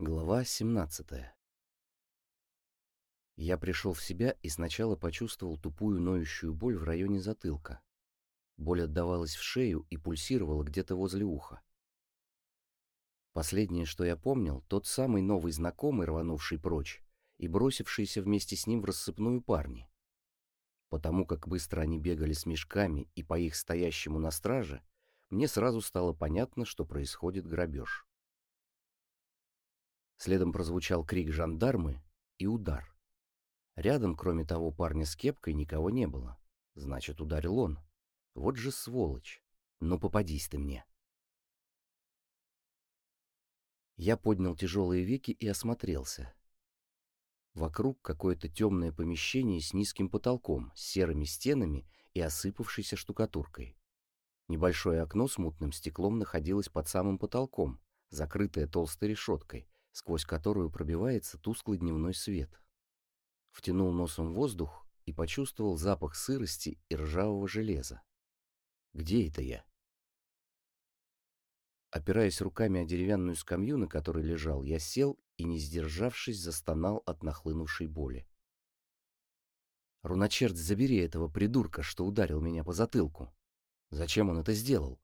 Глава 17 Я пришел в себя и сначала почувствовал тупую ноющую боль в районе затылка. Боль отдавалась в шею и пульсировала где-то возле уха. Последнее, что я помнил, тот самый новый знакомый, рванувший прочь, и бросившиеся вместе с ним в рассыпную парни. Потому как быстро они бегали с мешками и по их стоящему на страже, мне сразу стало понятно, что происходит грабеж. Следом прозвучал крик жандармы и удар. Рядом, кроме того парня с кепкой, никого не было. Значит, ударил он. Вот же сволочь. Ну попадись ты мне. Я поднял тяжелые веки и осмотрелся. Вокруг какое-то темное помещение с низким потолком, с серыми стенами и осыпавшейся штукатуркой. Небольшое окно с мутным стеклом находилось под самым потолком, закрытое толстой решеткой, сквозь которую пробивается тусклый дневной свет. Втянул носом воздух и почувствовал запах сырости и ржавого железа. Где это я? Опираясь руками о деревянную скамью, на которой лежал, я сел и, не сдержавшись, застонал от нахлынувшей боли. Руночерт, забери этого придурка, что ударил меня по затылку. Зачем он это сделал?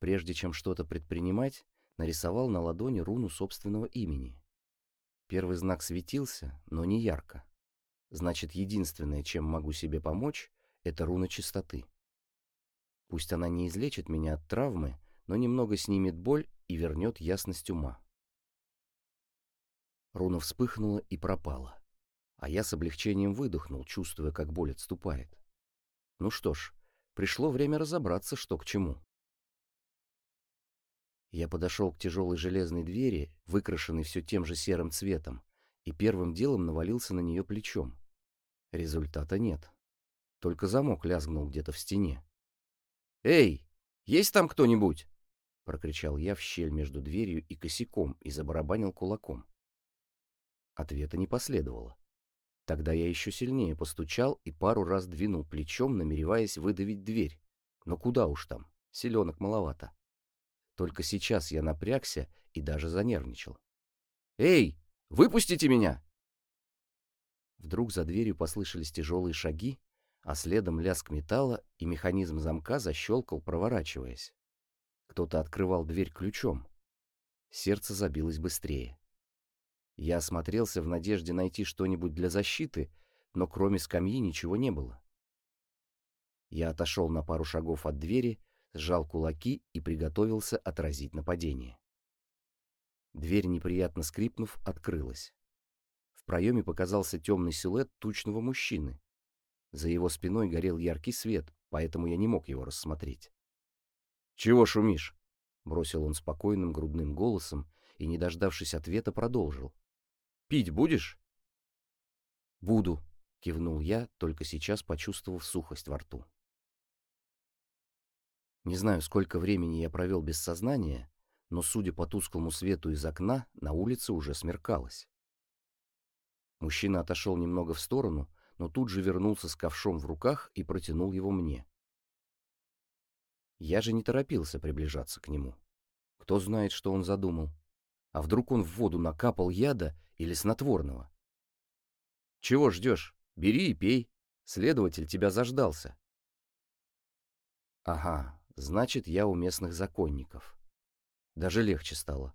Прежде чем что-то предпринимать, нарисовал на ладони руну собственного имени. Первый знак светился, но не ярко. Значит, единственное, чем могу себе помочь, это руна чистоты. Пусть она не излечит меня от травмы, но немного снимет боль и вернет ясность ума. Руна вспыхнула и пропала, а я с облегчением выдохнул, чувствуя, как боль отступает. Ну что ж, пришло время разобраться, что к чему. Я подошел к тяжелой железной двери, выкрашенной все тем же серым цветом, и первым делом навалился на нее плечом. Результата нет. Только замок лязгнул где-то в стене. «Эй, есть там кто-нибудь?» — прокричал я в щель между дверью и косяком и забарабанил кулаком. Ответа не последовало. Тогда я еще сильнее постучал и пару раз двинул плечом, намереваясь выдавить дверь. Но куда уж там, селенок маловато. Только сейчас я напрягся и даже занервничал. «Эй, выпустите меня!» Вдруг за дверью послышались тяжелые шаги, а следом лязг металла, и механизм замка защелкал, проворачиваясь. Кто-то открывал дверь ключом. Сердце забилось быстрее. Я осмотрелся в надежде найти что-нибудь для защиты, но кроме скамьи ничего не было. Я отошел на пару шагов от двери, сжал кулаки и приготовился отразить нападение. Дверь, неприятно скрипнув, открылась. В проеме показался темный силуэт тучного мужчины. За его спиной горел яркий свет, поэтому я не мог его рассмотреть. «Чего шумишь?» — бросил он спокойным грудным голосом и, не дождавшись ответа, продолжил. «Пить будешь?» «Буду», — кивнул я, только сейчас почувствовав сухость во рту. Не знаю, сколько времени я провел без сознания, но, судя по тусклому свету из окна, на улице уже смеркалось. Мужчина отошел немного в сторону, но тут же вернулся с ковшом в руках и протянул его мне. Я же не торопился приближаться к нему. Кто знает, что он задумал. А вдруг он в воду накапал яда или снотворного? «Чего ждешь? Бери и пей. Следователь тебя заждался». «Ага, Значит, я у местных законников. Даже легче стало.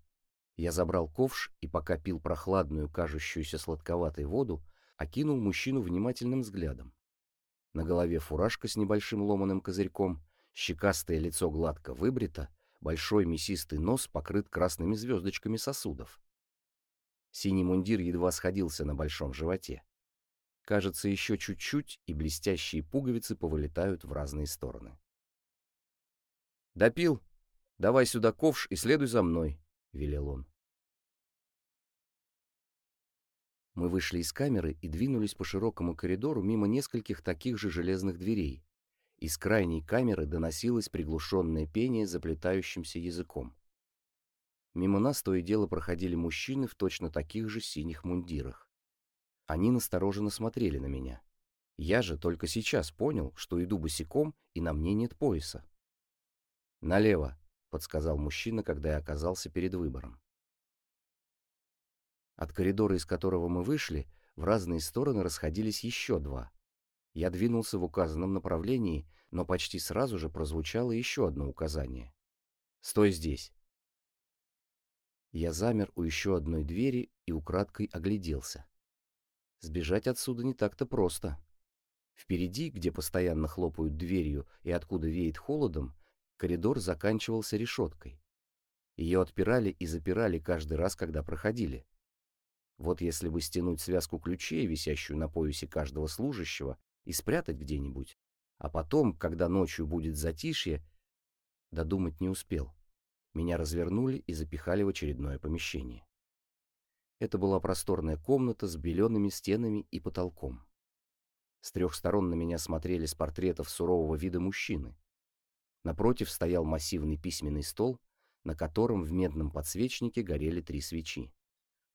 Я забрал ковш и, пока пил прохладную, кажущуюся сладковатой воду, окинул мужчину внимательным взглядом. На голове фуражка с небольшим ломаным козырьком, щекастое лицо гладко выбрито, большой мясистый нос покрыт красными звездочками сосудов. Синий мундир едва сходился на большом животе. Кажется, еще чуть-чуть, и блестящие пуговицы повылетают в разные стороны. «Допил? Давай сюда ковш и следуй за мной», — велел он. Мы вышли из камеры и двинулись по широкому коридору мимо нескольких таких же железных дверей. Из крайней камеры доносилось приглушенное пение заплетающимся языком. Мимо нас то и дело проходили мужчины в точно таких же синих мундирах. Они настороженно смотрели на меня. Я же только сейчас понял, что иду босиком, и на мне нет пояса. «Налево», — подсказал мужчина, когда я оказался перед выбором. От коридора, из которого мы вышли, в разные стороны расходились еще два. Я двинулся в указанном направлении, но почти сразу же прозвучало еще одно указание. «Стой здесь!» Я замер у еще одной двери и украдкой огляделся. Сбежать отсюда не так-то просто. Впереди, где постоянно хлопают дверью и откуда веет холодом, коридор заканчивался решеткой. Ее отпирали и запирали каждый раз, когда проходили. Вот если бы стянуть связку ключей, висящую на поясе каждого служащего, и спрятать где-нибудь, а потом, когда ночью будет затишье, додумать не успел. Меня развернули и запихали в очередное помещение. Это была просторная комната с белеными стенами и потолком. С трех сторон на меня смотрели с портретов сурового вида мужчины. Напротив стоял массивный письменный стол, на котором в медном подсвечнике горели три свечи.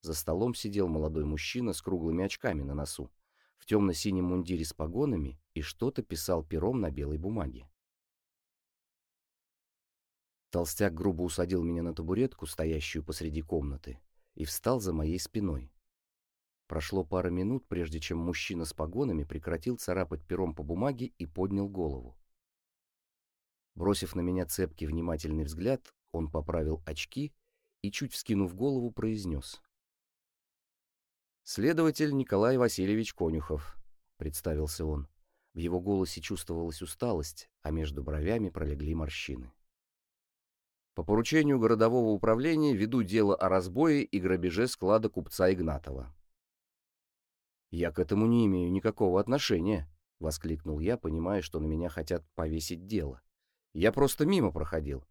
За столом сидел молодой мужчина с круглыми очками на носу, в темно-синем мундире с погонами и что-то писал пером на белой бумаге. Толстяк грубо усадил меня на табуретку, стоящую посреди комнаты, и встал за моей спиной. Прошло пара минут, прежде чем мужчина с погонами прекратил царапать пером по бумаге и поднял голову. Бросив на меня цепкий внимательный взгляд, он поправил очки и, чуть вскинув голову, произнес. «Следователь Николай Васильевич Конюхов», — представился он. В его голосе чувствовалась усталость, а между бровями пролегли морщины. По поручению городового управления веду дело о разбое и грабеже склада купца Игнатова. «Я к этому не имею никакого отношения», — воскликнул я, понимая, что на меня хотят повесить дело. «Я просто мимо проходил».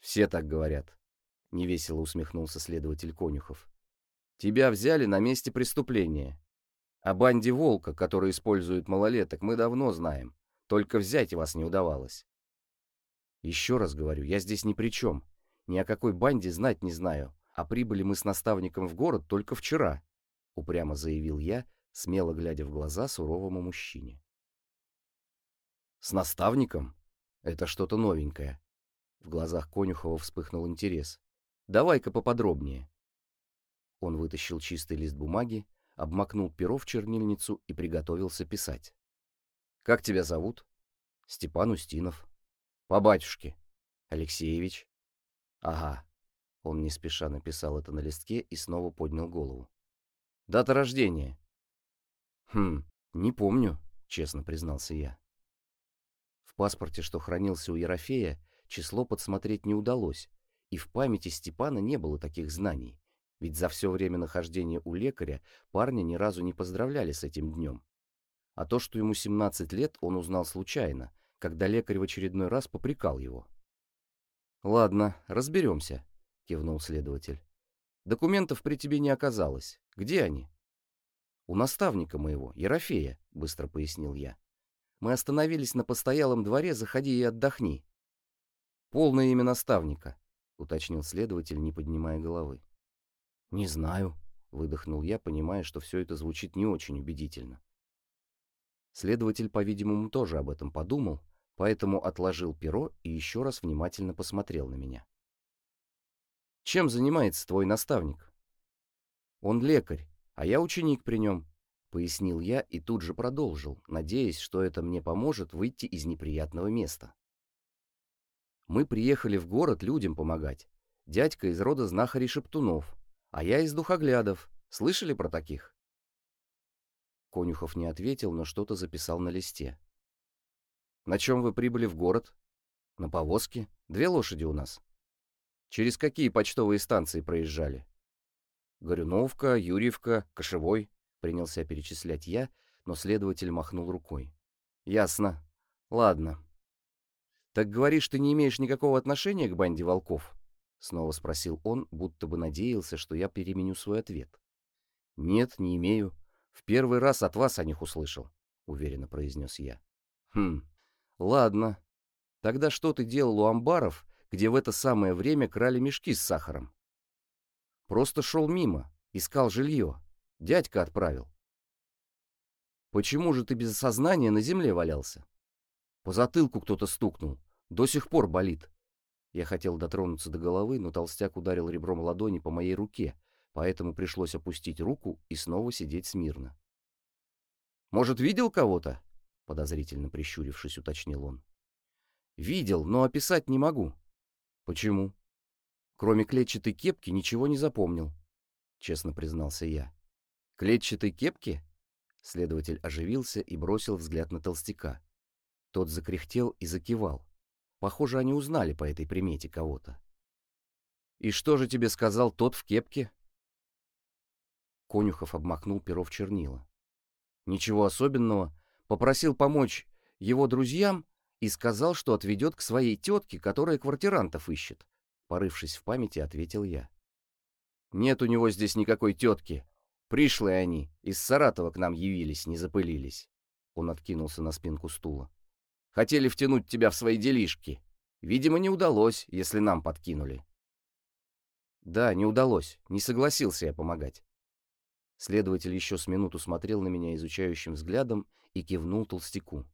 «Все так говорят», — невесело усмехнулся следователь Конюхов. «Тебя взяли на месте преступления. О банде «Волка», который использует малолеток, мы давно знаем. Только взять вас не удавалось. Еще раз говорю, я здесь ни при чем. Ни о какой банде знать не знаю. А прибыли мы с наставником в город только вчера, — упрямо заявил я, смело глядя в глаза суровому мужчине. С наставником? Это что-то новенькое. В глазах Конюхова вспыхнул интерес. Давай-ка поподробнее. Он вытащил чистый лист бумаги, обмакнул перо в чернильницу и приготовился писать. «Как тебя зовут?» «Степан Устинов». По батюшке. Алексеевич. Ага. Он не спеша написал это на листке и снова поднял голову. Дата рождения. Хм, не помню, честно признался я. Паспорте, что хранился у Ерофея, число подсмотреть не удалось, и в памяти Степана не было таких знаний, ведь за все время нахождения у лекаря парня ни разу не поздравляли с этим днем. А то, что ему 17 лет, он узнал случайно, когда лекарь в очередной раз попрекал его. «Ладно, разберемся», — кивнул следователь. «Документов при тебе не оказалось. Где они?» «У наставника моего, Ерофея», — быстро пояснил я. «Мы остановились на постоялом дворе, заходи и отдохни». «Полное имя наставника», — уточнил следователь, не поднимая головы. «Не знаю», — выдохнул я, понимая, что все это звучит не очень убедительно. Следователь, по-видимому, тоже об этом подумал, поэтому отложил перо и еще раз внимательно посмотрел на меня. «Чем занимается твой наставник?» «Он лекарь, а я ученик при нем», — пояснил я и тут же продолжил, надеясь, что это мне поможет выйти из неприятного места. «Мы приехали в город людям помогать. Дядька из рода знахарей Шептунов, а я из духоглядов. Слышали про таких?» Конюхов не ответил, но что-то записал на листе. «На чем вы прибыли в город?» «На повозке. Две лошади у нас». «Через какие почтовые станции проезжали?» «Горюновка, Юрьевка, Кошевой», — принялся перечислять я, но следователь махнул рукой. «Ясно. Ладно. Так говоришь, ты не имеешь никакого отношения к банде волков?» — снова спросил он, будто бы надеялся, что я переменю свой ответ. «Нет, не имею. «В первый раз от вас о них услышал», — уверенно произнес я. «Хм, ладно. Тогда что ты делал у амбаров, где в это самое время крали мешки с сахаром?» «Просто шел мимо, искал жилье. Дядька отправил». «Почему же ты без сознания на земле валялся?» «По затылку кто-то стукнул. До сих пор болит». Я хотел дотронуться до головы, но толстяк ударил ребром ладони по моей руке, поэтому пришлось опустить руку и снова сидеть смирно. «Может, видел кого-то?» — подозрительно прищурившись, уточнил он. «Видел, но описать не могу». «Почему?» «Кроме клетчатой кепки ничего не запомнил», — честно признался я. «Клетчатой кепки?» Следователь оживился и бросил взгляд на толстяка. Тот закряхтел и закивал. Похоже, они узнали по этой примете кого-то. «И что же тебе сказал тот в кепке?» Конюхов обмакнул перо в чернила. «Ничего особенного. Попросил помочь его друзьям и сказал, что отведет к своей тетке, которая квартирантов ищет. Порывшись в памяти, ответил я. «Нет у него здесь никакой тетки. Пришлые они, из Саратова к нам явились, не запылились». Он откинулся на спинку стула. «Хотели втянуть тебя в свои делишки. Видимо, не удалось, если нам подкинули». «Да, не удалось. Не согласился я помогать». Следователь еще с минуту смотрел на меня изучающим взглядом и кивнул толстяку.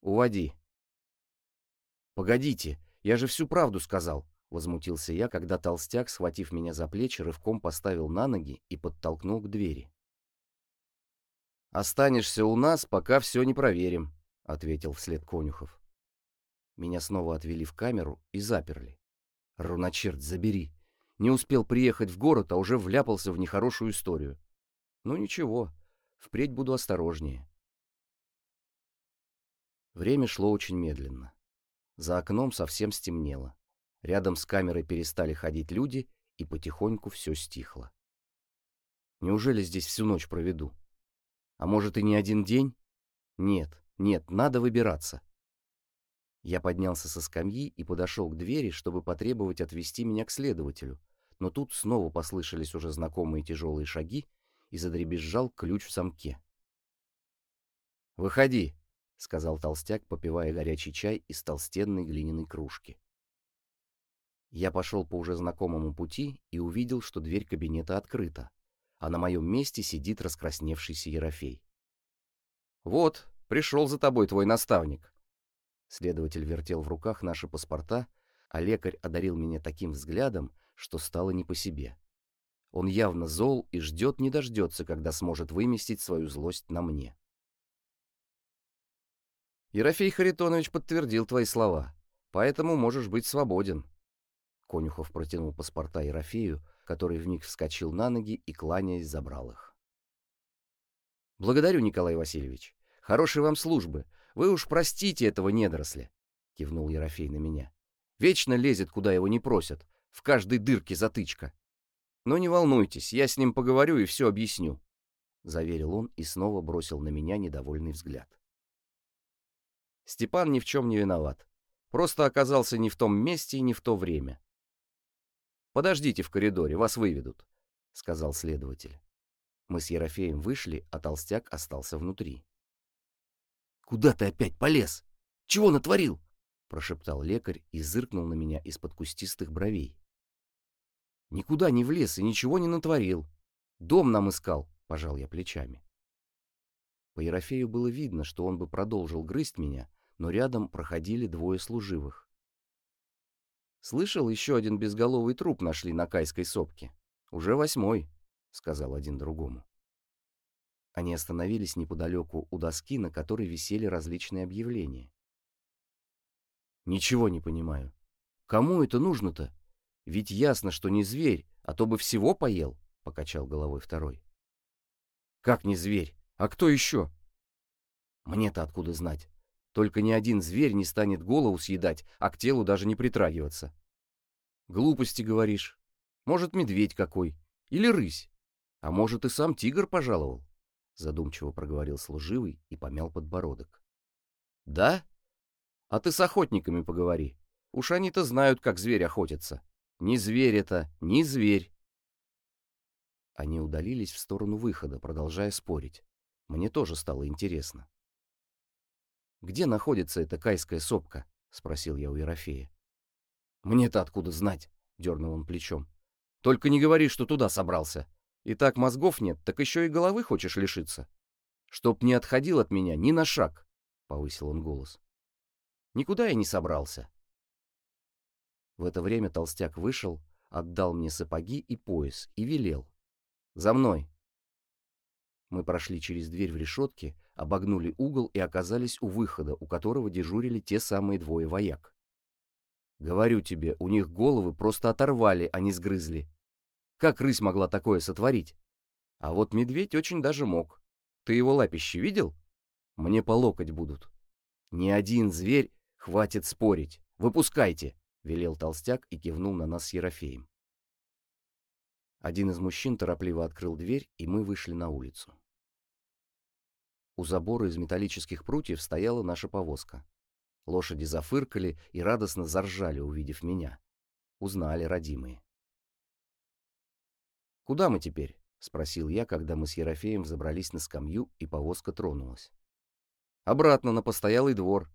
«Уводи». «Погодите, я же всю правду сказал», — возмутился я, когда толстяк, схватив меня за плечи, рывком поставил на ноги и подтолкнул к двери. «Останешься у нас, пока все не проверим», — ответил вслед Конюхов. Меня снова отвели в камеру и заперли. «Руночерт, забери!» Не успел приехать в город, а уже вляпался в нехорошую историю. Ну ничего, впредь буду осторожнее. Время шло очень медленно. За окном совсем стемнело. Рядом с камерой перестали ходить люди, и потихоньку все стихло. Неужели здесь всю ночь проведу? А может и не один день? Нет, нет, надо выбираться. Я поднялся со скамьи и подошел к двери, чтобы потребовать отвести меня к следователю, но тут снова послышались уже знакомые тяжелые шаги, и задребезжал ключ в замке. «Выходи», — сказал толстяк, попивая горячий чай из толстенной глиняной кружки. Я пошел по уже знакомому пути и увидел, что дверь кабинета открыта, а на моем месте сидит раскрасневшийся Ерофей. «Вот, пришел за тобой твой наставник». Следователь вертел в руках наши паспорта, а лекарь одарил меня таким взглядом, что стало не по себе. Он явно зол и ждет не дождется, когда сможет выместить свою злость на мне. Ерофей Харитонович подтвердил твои слова, поэтому можешь быть свободен. Конюхов протянул паспорта Ерофею, который вмиг вскочил на ноги и, кланяясь, забрал их. «Благодарю, Николай Васильевич. Хорошей вам службы. Вы уж простите этого недоросля», — кивнул Ерофей на меня. «Вечно лезет, куда его не просят. В каждой дырке затычка. Но не волнуйтесь, я с ним поговорю и все объясню», — заверил он и снова бросил на меня недовольный взгляд. Степан ни в чем не виноват. Просто оказался не в том месте и не в то время. «Подождите в коридоре, вас выведут», — сказал следователь. Мы с Ерофеем вышли, а толстяк остался внутри. «Куда ты опять полез? Чего натворил?» — прошептал лекарь и зыркнул на меня из-под кустистых бровей. Никуда не влез и ничего не натворил. Дом нам искал, пожал я плечами. По Ерофею было видно, что он бы продолжил грызть меня, но рядом проходили двое служивых. «Слышал, еще один безголовый труп нашли на Кайской сопке. Уже восьмой», — сказал один другому. Они остановились неподалеку у доски, на которой висели различные объявления. «Ничего не понимаю. Кому это нужно-то?» Ведь ясно, что не зверь, а то бы всего поел, — покачал головой второй. Как не зверь? А кто еще? Мне-то откуда знать? Только ни один зверь не станет голову съедать, а к телу даже не притрагиваться. Глупости говоришь. Может, медведь какой. Или рысь. А может, и сам тигр пожаловал. Задумчиво проговорил служивый и помял подбородок. Да? А ты с охотниками поговори. Уж они-то знают, как зверь охотится. Не зверь это, не зверь. Они удалились в сторону выхода, продолжая спорить. Мне тоже стало интересно. «Где находится эта кайская сопка?» — спросил я у Ерофея. «Мне-то откуда знать?» — дернул он плечом. «Только не говори, что туда собрался. И так мозгов нет, так еще и головы хочешь лишиться. Чтоб не отходил от меня ни на шаг!» — повысил он голос. «Никуда я не собрался. В это время толстяк вышел, отдал мне сапоги и пояс и велел. За мной!» Мы прошли через дверь в решетке, обогнули угол и оказались у выхода, у которого дежурили те самые двое вояк. Говорю тебе, у них головы просто оторвали, а не сгрызли. Как рысь могла такое сотворить? А вот медведь очень даже мог. Ты его лапище видел? Мне по локоть будут. Ни один зверь хватит спорить. Выпускайте, — велел толстяк и кивнул на нас с Ерофеем. Один из мужчин торопливо открыл дверь, и мы вышли на улицу. У забора из металлических прутьев стояла наша повозка. Лошади зафыркали и радостно заржали, увидев меня. Узнали родимые. «Куда мы теперь?» — спросил я, когда мы с Ерофеем забрались на скамью, и повозка тронулась. «Обратно на постоялый двор.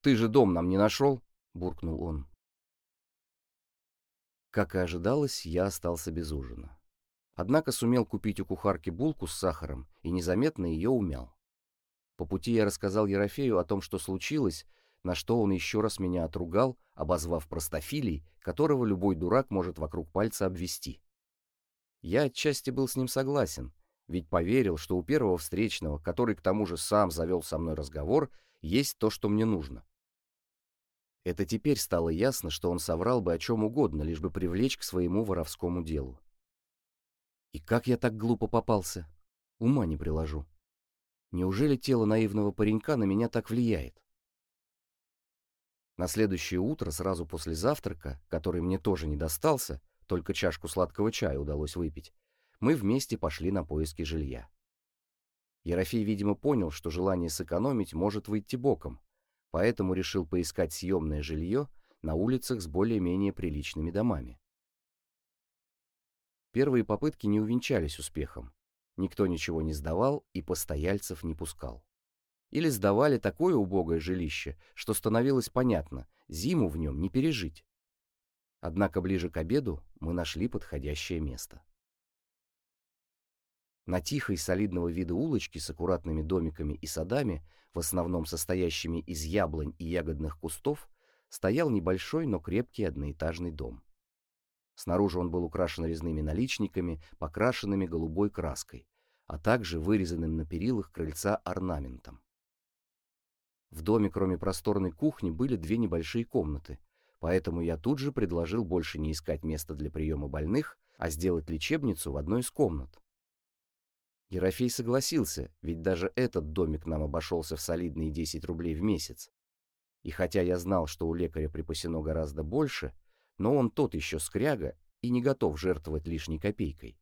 Ты же дом нам не нашел?» — буркнул он. Как и ожидалось, я остался без ужина. Однако сумел купить у кухарки булку с сахаром и незаметно ее умял. По пути я рассказал Ерофею о том, что случилось, на что он еще раз меня отругал, обозвав простофилей, которого любой дурак может вокруг пальца обвести. Я отчасти был с ним согласен, ведь поверил, что у первого встречного, который к тому же сам завел со мной разговор, есть то, что мне нужно. Это теперь стало ясно, что он соврал бы о чем угодно, лишь бы привлечь к своему воровскому делу. И как я так глупо попался? Ума не приложу. Неужели тело наивного паренька на меня так влияет? На следующее утро, сразу после завтрака, который мне тоже не достался, только чашку сладкого чая удалось выпить, мы вместе пошли на поиски жилья. Ерофей, видимо, понял, что желание сэкономить может выйти боком, поэтому решил поискать съемное жилье на улицах с более-менее приличными домами. Первые попытки не увенчались успехом. Никто ничего не сдавал и постояльцев не пускал. Или сдавали такое убогое жилище, что становилось понятно, зиму в нем не пережить. Однако ближе к обеду мы нашли подходящее место. На тихой солидного вида улочке с аккуратными домиками и садами, в основном состоящими из яблонь и ягодных кустов, стоял небольшой, но крепкий одноэтажный дом. Снаружи он был украшен резными наличниками, покрашенными голубой краской, а также вырезанным на перилах крыльца орнаментом. В доме, кроме просторной кухни, были две небольшие комнаты, поэтому я тут же предложил больше не искать место для приема больных, а сделать лечебницу в одной из комнат. Ерофей согласился, ведь даже этот домик нам обошелся в солидные 10 рублей в месяц. И хотя я знал, что у лекаря припасено гораздо больше, но он тот еще скряга и не готов жертвовать лишней копейкой.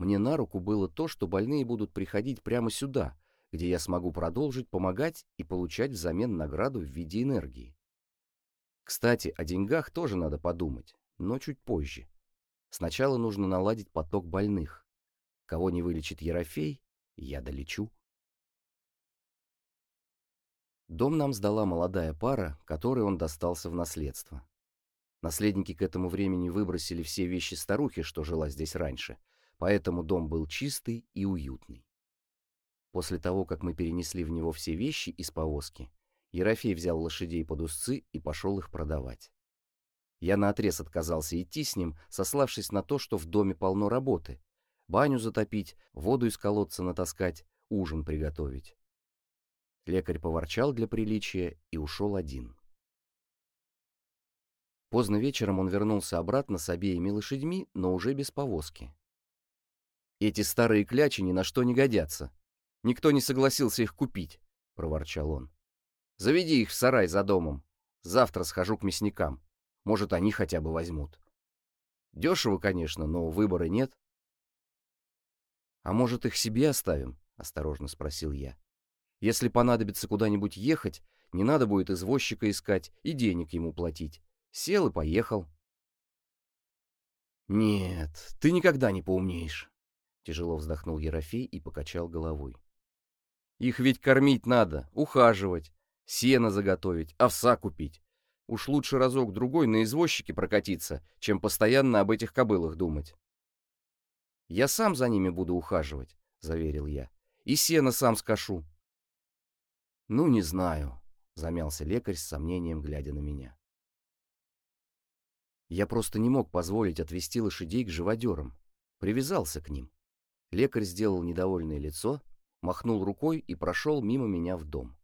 Мне на руку было то, что больные будут приходить прямо сюда, где я смогу продолжить помогать и получать взамен награду в виде энергии. Кстати, о деньгах тоже надо подумать, но чуть позже. Сначала нужно наладить поток больных. Кого не вылечит Ерофей, я долечу. Дом нам сдала молодая пара, которой он достался в наследство. Наследники к этому времени выбросили все вещи старухи, что жила здесь раньше, поэтому дом был чистый и уютный. После того, как мы перенесли в него все вещи из повозки, Ерофей взял лошадей под узцы и пошел их продавать. Я наотрез отказался идти с ним, сославшись на то, что в доме полно работы. Баню затопить, воду из колодца натаскать, ужин приготовить. Лекарь поворчал для приличия и ушел один. Поздно вечером он вернулся обратно с обеими лошадьми, но уже без повозки. «Эти старые клячи ни на что не годятся», Никто не согласился их купить, — проворчал он. Заведи их в сарай за домом. Завтра схожу к мясникам. Может, они хотя бы возьмут. Дешево, конечно, но выбора нет. А может, их себе оставим? — осторожно спросил я. Если понадобится куда-нибудь ехать, не надо будет извозчика искать и денег ему платить. Сел и поехал. «Нет, ты никогда не поумнеешь», — тяжело вздохнул Ерофей и покачал головой. Их ведь кормить надо, ухаживать, сено заготовить, овса купить. Уж лучше разок-другой на извозчике прокатиться, чем постоянно об этих кобылах думать. «Я сам за ними буду ухаживать», — заверил я. «И сено сам скошу». «Ну, не знаю», — замялся лекарь с сомнением, глядя на меня. Я просто не мог позволить отвести лошадей к живодерам. Привязался к ним. Лекарь сделал недовольное лицо, махнул рукой и прошел мимо меня в дом.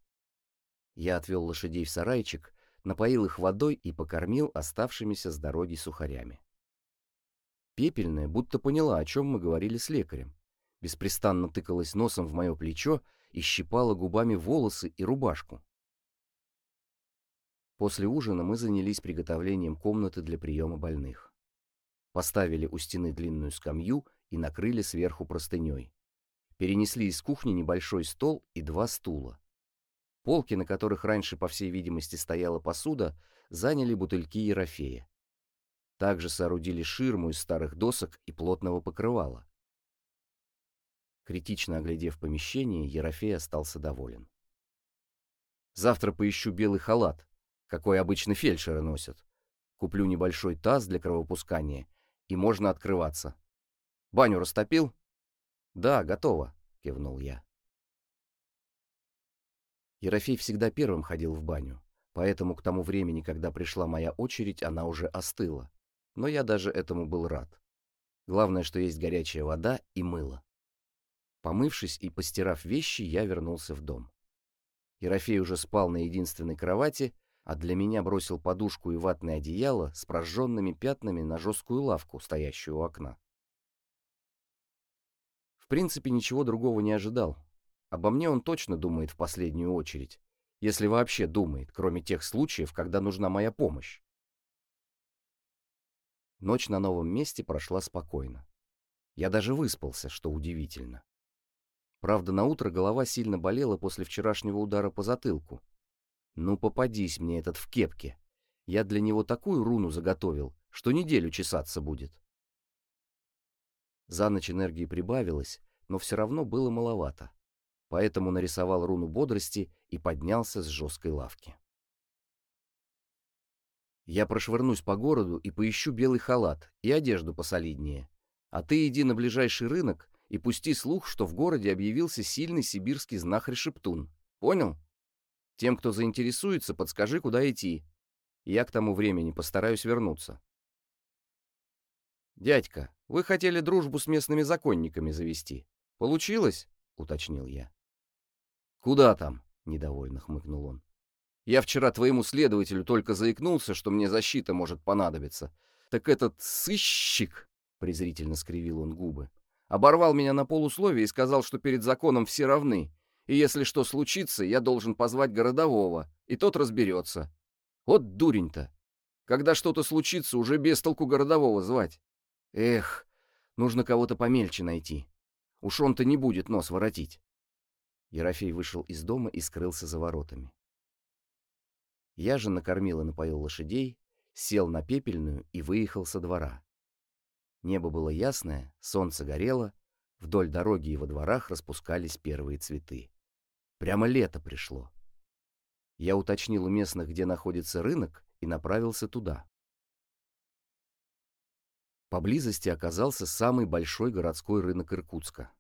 Я отвел лошадей в сарайчик, напоил их водой и покормил оставшимися с дороги сухарями. Пепельная будто поняла, о чем мы говорили с лекарем. Беспрестанно тыкалась носом в мое плечо и щипала губами волосы и рубашку. После ужина мы занялись приготовлением комнаты для приема больных. Поставили у стены длинную скамью и накрыли сверху простыней. Перенесли из кухни небольшой стол и два стула. Полки, на которых раньше, по всей видимости, стояла посуда, заняли бутыльки Ерофея. Также соорудили ширму из старых досок и плотного покрывала. Критично оглядев помещение, Ерофей остался доволен. «Завтра поищу белый халат, какой обычно фельдшеры носят. Куплю небольшой таз для кровопускания, и можно открываться. Баню растопил?» «Да, готово», — кивнул я. Ерофей всегда первым ходил в баню, поэтому к тому времени, когда пришла моя очередь, она уже остыла но я даже этому был рад. Главное, что есть горячая вода и мыло. Помывшись и постирав вещи, я вернулся в дом. Ерофей уже спал на единственной кровати, а для меня бросил подушку и ватное одеяло с прожженными пятнами на жесткую лавку, стоящую у окна. В принципе, ничего другого не ожидал. Обо мне он точно думает в последнюю очередь, если вообще думает, кроме тех случаев, когда нужна моя помощь. Ночь на новом месте прошла спокойно. Я даже выспался, что удивительно. Правда, на утро голова сильно болела после вчерашнего удара по затылку. Ну, попадись мне этот в кепке. Я для него такую руну заготовил, что неделю чесаться будет. За ночь энергии прибавилось, но все равно было маловато. Поэтому нарисовал руну бодрости и поднялся с жесткой лавки. Я прошвырнусь по городу и поищу белый халат и одежду посолиднее. А ты иди на ближайший рынок и пусти слух, что в городе объявился сильный сибирский знахарь-шептун. Понял? Тем, кто заинтересуется, подскажи, куда идти. Я к тому времени постараюсь вернуться. «Дядька, вы хотели дружбу с местными законниками завести. Получилось?» — уточнил я. «Куда там?» — недовольно хмыкнул он. Я вчера твоему следователю только заикнулся, что мне защита может понадобиться. Так этот сыщик, — презрительно скривил он губы, — оборвал меня на полусловие и сказал, что перед законом все равны, и если что случится, я должен позвать городового, и тот разберется. Вот дурень-то! Когда что-то случится, уже без толку городового звать. Эх, нужно кого-то помельче найти. Уж он-то не будет нос воротить. Ерофей вышел из дома и скрылся за воротами. Я же накормил и напоил лошадей, сел на пепельную и выехал со двора. Небо было ясное, солнце горело, вдоль дороги и во дворах распускались первые цветы. Прямо лето пришло. Я уточнил у местных, где находится рынок, и направился туда. Поблизости оказался самый большой городской рынок Иркутска.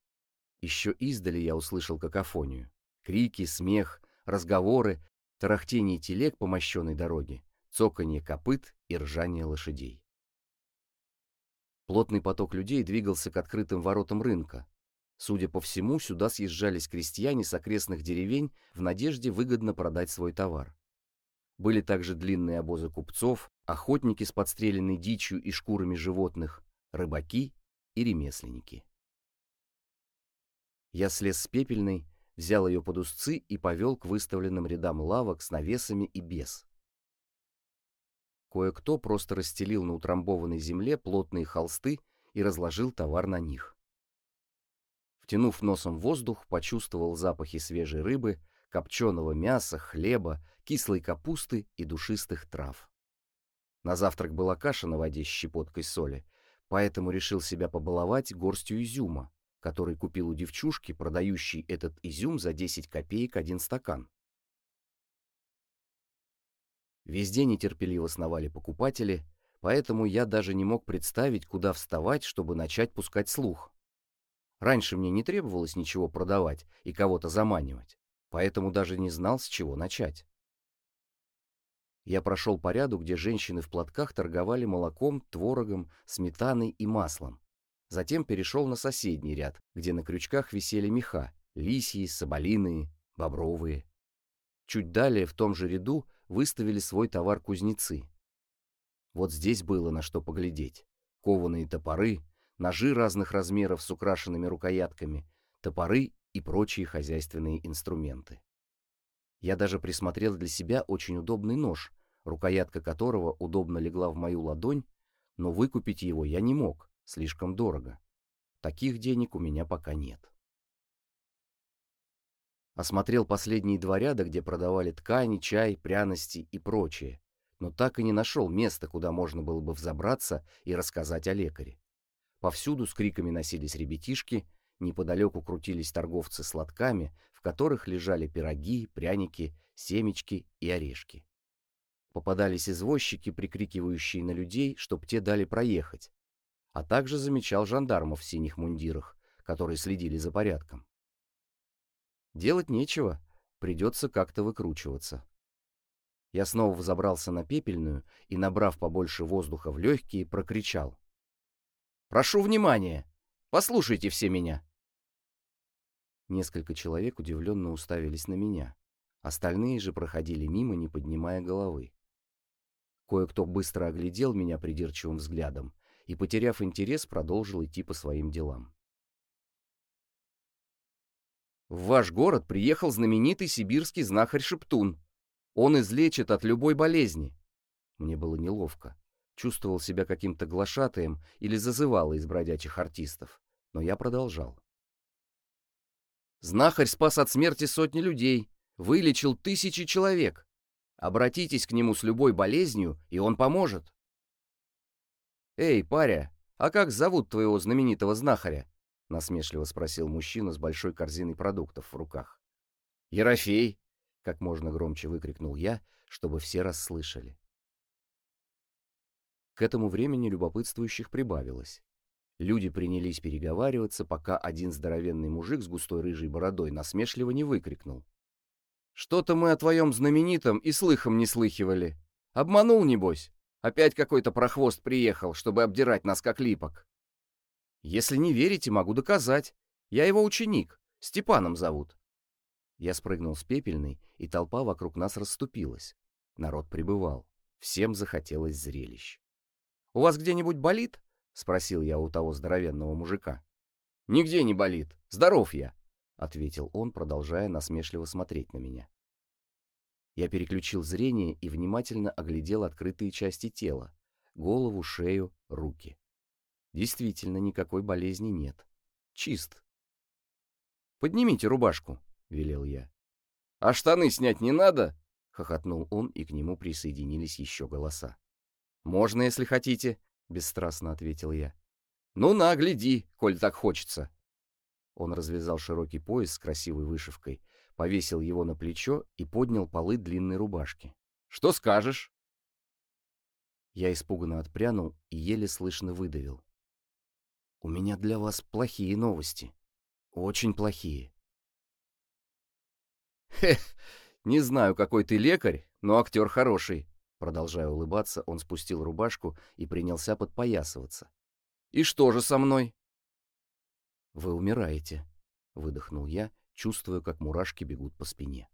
Еще издали я услышал какофонию. Крики, смех, разговоры, тарахтение телег по мощенной дороге, цоканье копыт и ржание лошадей. Плотный поток людей двигался к открытым воротам рынка. Судя по всему, сюда съезжались крестьяне с окрестных деревень в надежде выгодно продать свой товар. Были также длинные обозы купцов, охотники с подстреленной дичью и шкурами животных, рыбаки и ремесленники. Я слез с пепельной, взял ее под узцы и повел к выставленным рядам лавок с навесами и без. Кое-кто просто расстелил на утрамбованной земле плотные холсты и разложил товар на них. Втянув носом воздух, почувствовал запахи свежей рыбы, копченого мяса, хлеба, кислой капусты и душистых трав. На завтрак была каша на воде с щепоткой соли, поэтому решил себя побаловать горстью изюма, который купил у девчушки, продающей этот изюм за 10 копеек один стакан. Везде нетерпеливо сновали покупатели, поэтому я даже не мог представить, куда вставать, чтобы начать пускать слух. Раньше мне не требовалось ничего продавать и кого-то заманивать, поэтому даже не знал, с чего начать. Я прошел по ряду, где женщины в платках торговали молоком, творогом, сметаной и маслом. Затем перешел на соседний ряд, где на крючках висели меха — лисьи, соболиные, бобровые. Чуть далее в том же ряду выставили свой товар кузнецы. Вот здесь было на что поглядеть. Кованые топоры, ножи разных размеров с украшенными рукоятками, топоры и прочие хозяйственные инструменты. Я даже присмотрел для себя очень удобный нож, рукоятка которого удобно легла в мою ладонь, но выкупить его я не мог, слишком дорого. Таких денег у меня пока нет. Осмотрел последние два ряда, где продавали ткани, чай, пряности и прочее, но так и не нашел места, куда можно было бы взобраться и рассказать о лекаре. Повсюду с криками носились ребятишки, неподалеку крутились торговцы сладками, в которых лежали пироги, пряники, семечки и орешки. Попадались извозчики, прикрикивающие на людей, чтоб те дали проехать, а также замечал жандармов в синих мундирах, которые следили за порядком. Делать нечего, придется как-то выкручиваться. Я снова взобрался на пепельную и, набрав побольше воздуха в легкие, прокричал. «Прошу внимания! Послушайте все меня!» Несколько человек удивленно уставились на меня. Остальные же проходили мимо, не поднимая головы. Кое-кто быстро оглядел меня придирчивым взглядом и, потеряв интерес, продолжил идти по своим делам. В ваш город приехал знаменитый сибирский знахарь Шептун. Он излечит от любой болезни. Мне было неловко. Чувствовал себя каким-то глашатаем или зазывал из бродячих артистов. Но я продолжал. Знахарь спас от смерти сотни людей, вылечил тысячи человек. Обратитесь к нему с любой болезнью, и он поможет. «Эй, паря, а как зовут твоего знаменитого знахаря?» — насмешливо спросил мужчина с большой корзиной продуктов в руках. «Ерофей!» — как можно громче выкрикнул я, чтобы все расслышали. К этому времени любопытствующих прибавилось. Люди принялись переговариваться, пока один здоровенный мужик с густой рыжей бородой насмешливо не выкрикнул. «Что-то мы о твоем знаменитом и слыхом не слыхивали. Обманул, небось?» Опять какой-то прохвост приехал, чтобы обдирать нас как липок. Если не верите, могу доказать. Я его ученик. Степаном зовут. Я спрыгнул с пепельной, и толпа вокруг нас расступилась. Народ прибывал. Всем захотелось зрелищ. «У вас где-нибудь болит?» — спросил я у того здоровенного мужика. «Нигде не болит. Здоров я», — ответил он, продолжая насмешливо смотреть на меня. Я переключил зрение и внимательно оглядел открытые части тела — голову, шею, руки. Действительно, никакой болезни нет. Чист. «Поднимите рубашку», — велел я. «А штаны снять не надо?» — хохотнул он, и к нему присоединились еще голоса. «Можно, если хотите», — бесстрастно ответил я. «Ну на, гляди, коль так хочется». Он развязал широкий пояс с красивой вышивкой — повесил его на плечо и поднял полы длинной рубашки. «Что скажешь?» Я испуганно отпрянул и еле слышно выдавил. «У меня для вас плохие новости. Очень плохие». «Хех, не знаю, какой ты лекарь, но актер хороший». Продолжая улыбаться, он спустил рубашку и принялся подпоясываться. «И что же со мной?» «Вы умираете», — выдохнул я чувствуя, как мурашки бегут по спине.